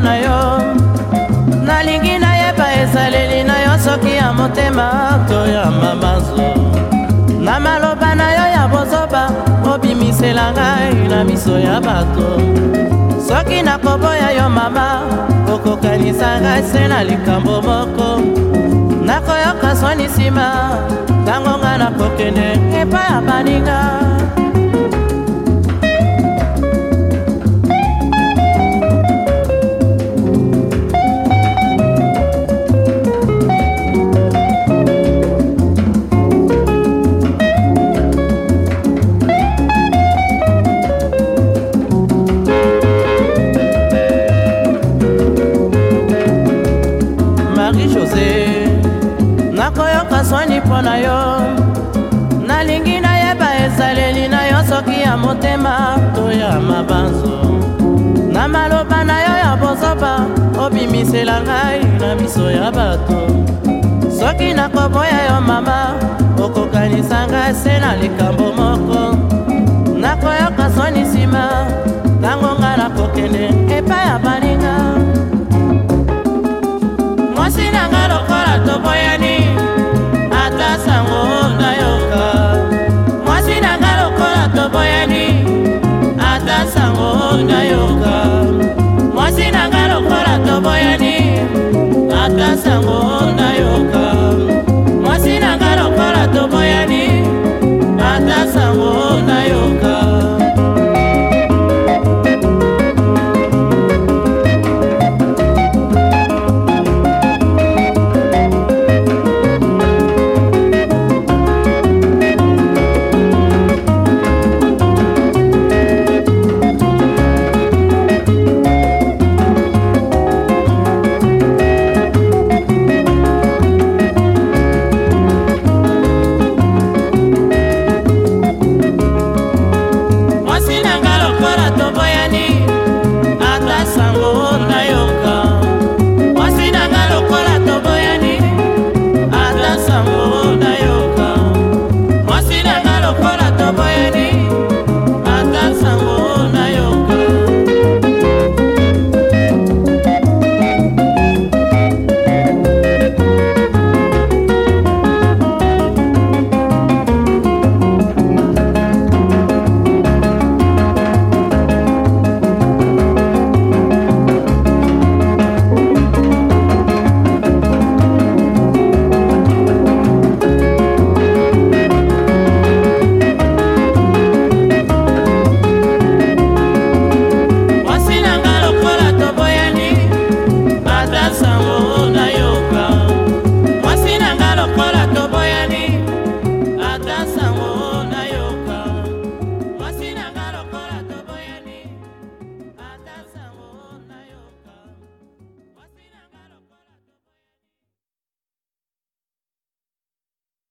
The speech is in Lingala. mpo na yo nalingi nayeba ezaleli na yo soki ya motema to ya mabanzo na maloba na yo ya bozoba obimisela ngai na miso ya bato soki nakoboya yo mama okokanisa ngai se na likambo moko nakoyoka soni nsima ntango ngai nakokende epai ya baninga soni mpo na yo nalingi nayeba ezaleli na yo soki ya motema to ya mabanzo na maloba na yo ya bozoba obimisela ngai na miso ya bato soki nakoboya yo mama okokanisa ngai se na likambo moko